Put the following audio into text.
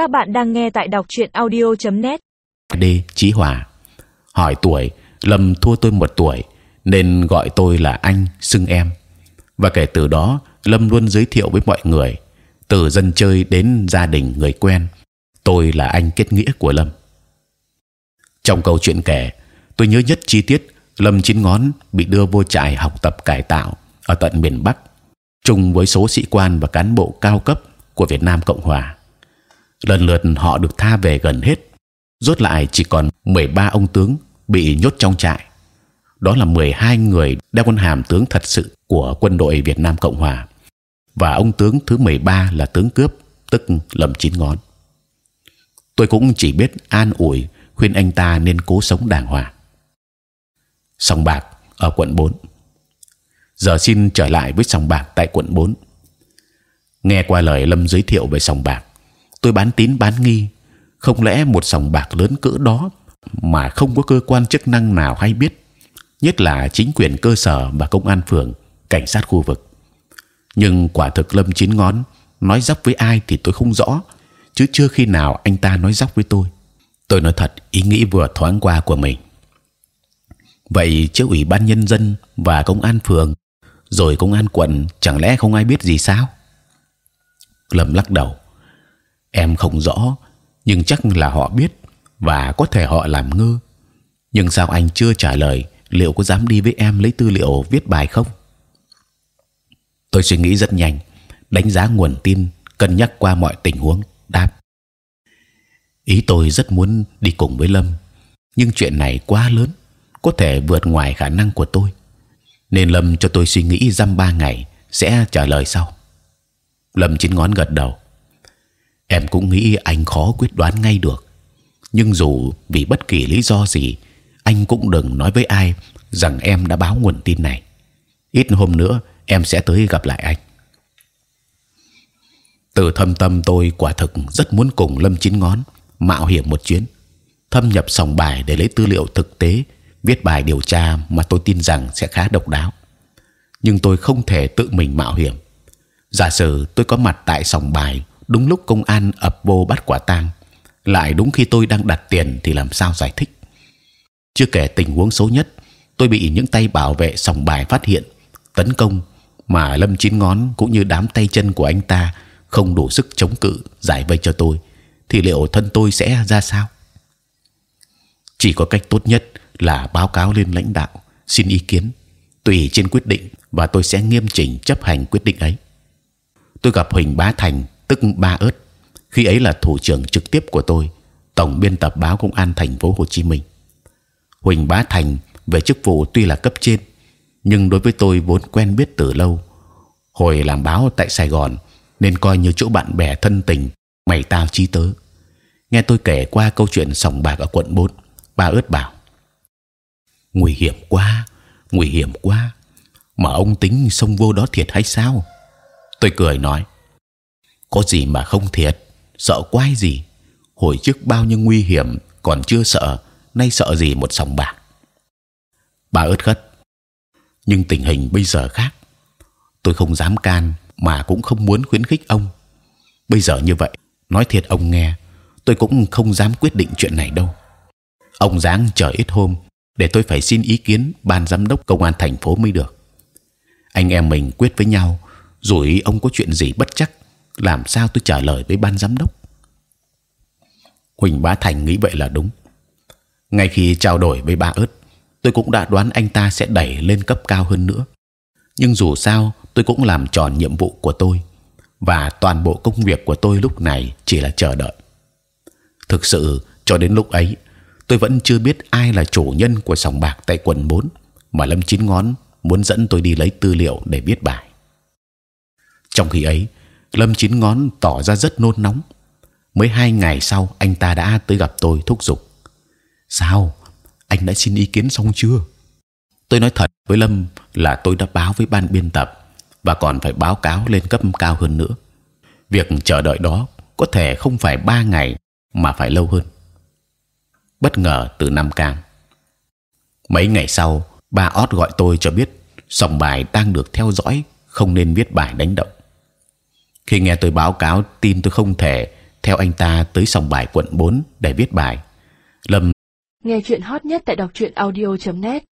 Các bạn đang nghe tại đọc truyện audio.net. D. Chí Hòa hỏi tuổi, Lâm thua tôi một tuổi, nên gọi tôi là anh, xưng em và kể từ đó, Lâm luôn giới thiệu với mọi người, từ dân chơi đến gia đình người quen tôi là anh kết nghĩa của Lâm trong câu chuyện kể, tôi nhớ nhất chi tiết, Lâm chín ngón bị đưa vô trại học tập cải tạo ở tận miền Bắc, chung với số sĩ quan và cán bộ cao cấp của Việt Nam Cộng Hòa lần lượt họ được tha về gần hết. Rốt lại chỉ còn 13 ông tướng bị nhốt trong trại. Đó là 12 người đeo quân hàm tướng thật sự của quân đội Việt Nam Cộng Hòa. Và ông tướng thứ 13 là tướng cướp, tức Lâm Chín Ngón. Tôi cũng chỉ biết an ủi, khuyên anh ta nên cố sống đàng hoàng. Sòng bạc ở quận 4 giờ xin trở lại với sòng bạc tại quận 4 nghe qua lời Lâm giới thiệu về sòng bạc tôi bán tín bán nghi. Không lẽ một sòng bạc lớn cỡ đó mà không có cơ quan chức năng nào hay biết? Nhất là chính quyền cơ sở và công an phường, cảnh sát khu vực. Nhưng quả thực lâm chín ngón nói dóc với ai thì tôi không rõ, chứ chưa khi nào anh ta nói dóc với tôi. Tôi nói thật, ý nghĩ vừa thoáng qua của mình. Vậy chứ ủy ban nhân dân và công an phường, rồi công an quận, chẳng lẽ không ai biết gì sao? Lâm lắc đầu em không rõ, nhưng chắc là họ biết và có thể họ làm ngơ. Nhưng sao anh chưa trả lời liệu có dám đi với em lấy tư liệu viết bài không? Tôi suy nghĩ rất nhanh, đánh giá nguồn tin, cân nhắc qua mọi tình huống, đáp. Ý tôi rất muốn đi cùng với lâm, nhưng chuyện này quá lớn, có thể vượt ngoài khả năng của tôi. Nên lâm cho tôi suy nghĩ dăm ba ngày sẽ trả lời sau. Lâm chín ngón gật đầu em cũng nghĩ anh khó quyết đoán ngay được. Nhưng dù vì bất kỳ lý do gì, anh cũng đừng nói với ai rằng em đã báo nguồn tin này. Ít hôm nữa, em sẽ tới gặp lại anh. Từ thâm tâm tôi quả thực rất muốn cùng lâm chín ngón mạo hiểm một chuyến. Thâm nhập sòng bài để lấy tư liệu thực tế, viết bài điều tra mà tôi tin rằng sẽ khá độc đáo. Nhưng tôi không thể tự mình mạo hiểm. Giả sử tôi có mặt tại sòng bài đúng lúc công an ập vô bắt quả tang, lại đúng khi tôi đang đặt tiền thì làm sao giải thích? Chưa kể tình huống xấu nhất, tôi bị những tay bảo vệ sòng bài phát hiện, tấn công mà lâm chín ngón cũng như đám tay chân của anh ta không đủ sức chống cự, giải vây cho tôi, thì liệu thân tôi sẽ ra sao? Chỉ có cách tốt nhất là báo cáo lên lãnh đạo, xin ý kiến, tùy trên quyết định và tôi sẽ nghiêm chỉnh chấp hành quyết định ấy. Tôi gặp huỳnh bá thành tức ba ớt. Khi ấy là thủ trưởng trực tiếp của tôi, tổng biên tập báo công an thành phố Hồ Chí Minh. Huỳnh Bá Thành về chức vụ tuy là cấp trên, nhưng đối với tôi vốn quen biết từ lâu. Hồi làm báo tại Sài Gòn, nên coi như chỗ bạn bè thân tình, mày tao trí tớ. Nghe tôi kể qua câu chuyện sòng bạc ở quận 4 ba ớt bảo, nguy hiểm quá, nguy hiểm quá, mà ông tính xông vô đó thiệt hay sao? Tôi cười nói có gì mà không thiệt? Sợ quái gì? Hồi trước bao nhiêu nguy hiểm, còn chưa sợ. Nay sợ gì một sòng bạc? Bà ớt khất nhưng tình hình bây giờ khác. Tôi không dám can mà cũng không muốn khuyến khích ông. Bây giờ như vậy, nói thiệt ông nghe, tôi cũng không dám quyết định chuyện này đâu. Ông dáng chờ ít hôm, để tôi phải xin ý kiến ban giám đốc công an thành phố mới được. Anh em mình quyết với nhau rồi ông có chuyện gì bất chắc làm sao tôi trả lời với ban giám đốc Huỳnh Bá Thành nghĩ vậy là đúng. Ngay khi trao đổi với ba ớt, tôi cũng đã đoán anh ta sẽ đẩy lên cấp cao hơn nữa. Nhưng dù sao, tôi cũng làm tròn nhiệm vụ của tôi và toàn bộ công việc của tôi lúc này chỉ là chờ đợi. Thực sự cho đến lúc ấy, tôi vẫn chưa biết ai là chủ nhân của sòng bạc tại quận 4 mà Lâm Chín Ngón muốn dẫn tôi đi lấy tư liệu để viết bài. Trong khi ấy, Lâm Chín Ngón tỏ ra rất nôn nóng. Mới hai ngày sau, anh ta đã tới gặp tôi thúc giục. Sao? Anh đã xin ý kiến xong chưa? Tôi nói thật với lâm là tôi đã báo với ban biên tập và còn phải báo cáo lên cấp cao hơn nữa. Việc chờ đợi đó có thể không phải ba ngày mà phải lâu hơn. Bất ngờ từ Nam Cang. mấy ngày sau, ba ót gọi tôi cho biết sòng bài đang được theo dõi, không nên viết bài đánh động khi nghe tôi báo cáo tin tôi không thể theo anh ta tới sòng bài quận 4 để viết bài. Lâm nghe chuyện hot nhất tại đọc truyện audio .net